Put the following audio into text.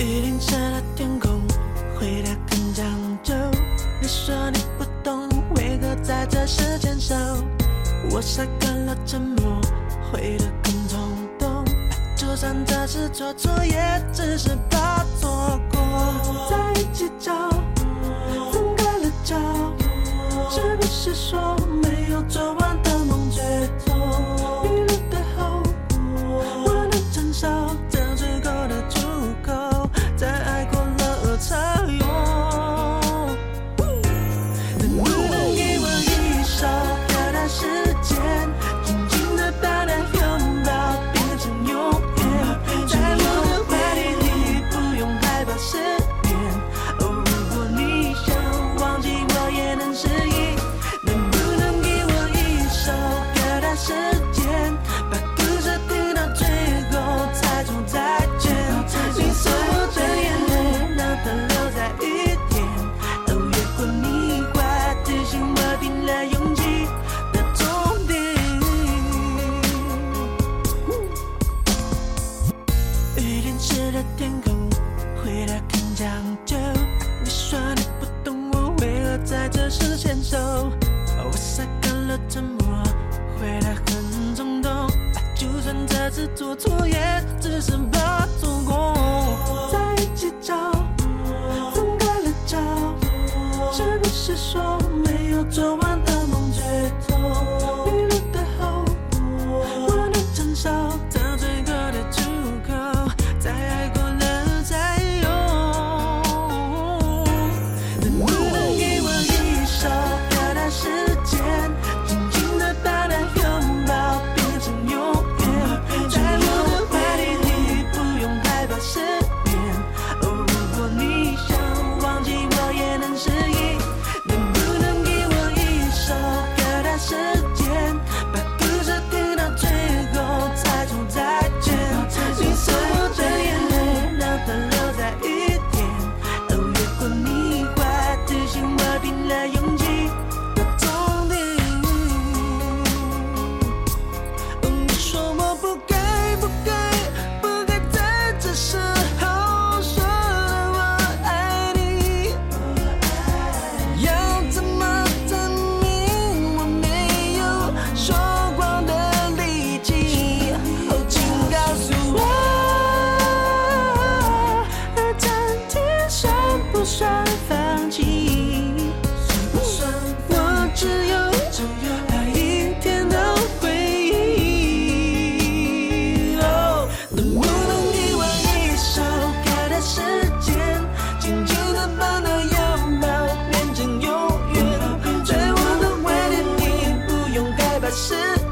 雨淋湿了天空，回答更讲究。你说你不懂，为何在这时间上，我下干了，沉默，回的更痛。就算这是做错也只是怕错过。在一起分开了叫是不是说没有做是做错，也只是怕错过。在一起走，分开了找，是不是说没有做完？是